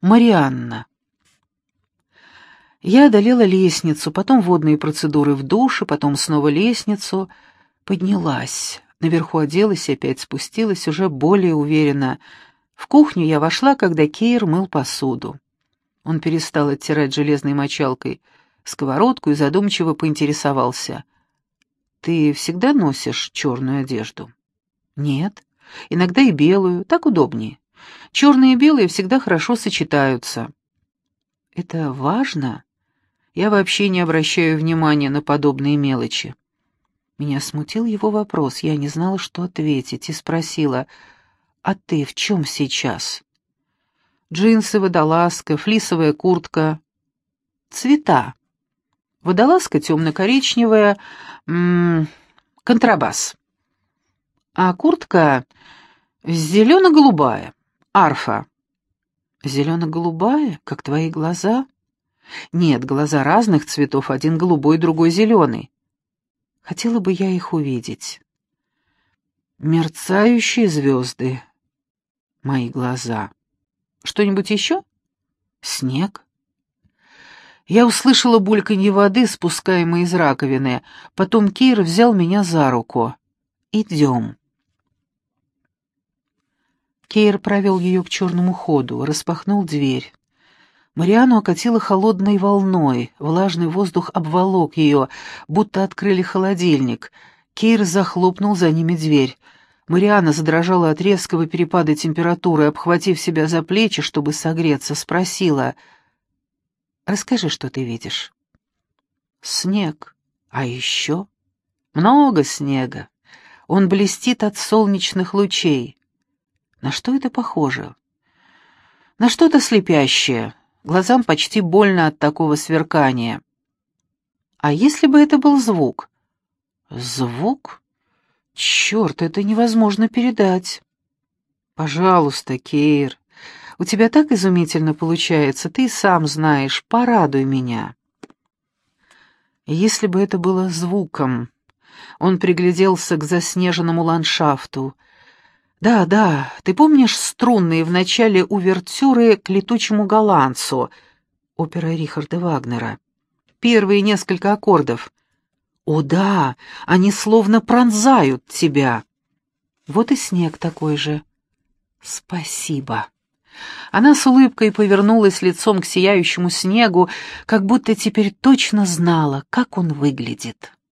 Марианна. Я одолела лестницу, потом водные процедуры в душе, потом снова лестницу. Поднялась. Наверху оделась и опять спустилась, уже более уверенно. В кухню я вошла, когда Кейр мыл посуду. Он перестал оттирать железной мочалкой сковородку и задумчиво поинтересовался. «Ты всегда носишь черную одежду?» «Нет. Иногда и белую. Так удобнее. Черные и белые всегда хорошо сочетаются». «Это важно?» Я вообще не обращаю внимания на подобные мелочи. Меня смутил его вопрос, я не знала, что ответить, и спросила, «А ты в чем сейчас?» «Джинсы, водолазка, флисовая куртка». «Цвета». Водолазка темно-коричневая, контрабас. А куртка зелено-голубая, арфа. Зелено-голубая, как твои глаза?» Нет, глаза разных цветов, один голубой, другой зеленый. Хотела бы я их увидеть. Мерцающие звезды. Мои глаза. Что-нибудь еще? Снег. Я услышала бульканье воды, спускаемой из раковины. Потом Кир взял меня за руку. «Идем». Кейр провел ее к черному ходу, распахнул дверь. Мариану окатило холодной волной, влажный воздух обволок ее, будто открыли холодильник. Кейр захлопнул за ними дверь. Мариана задрожала от резкого перепада температуры, обхватив себя за плечи, чтобы согреться, спросила. «Расскажи, что ты видишь». «Снег. А еще?» «Много снега. Он блестит от солнечных лучей. На что это похоже?» «На что-то слепящее, Глазам почти больно от такого сверкания. А если бы это был звук? Звук? Черт, это невозможно передать. Пожалуйста, Кейр, у тебя так изумительно получается, ты сам знаешь, порадуй меня. Если бы это было звуком... Он пригляделся к заснеженному ландшафту — «Да, да, ты помнишь струнные в начале увертюры к летучему голландцу?» Опера Рихарда Вагнера. Первые несколько аккордов. «О да, они словно пронзают тебя!» Вот и снег такой же. «Спасибо!» Она с улыбкой повернулась лицом к сияющему снегу, как будто теперь точно знала, как он выглядит.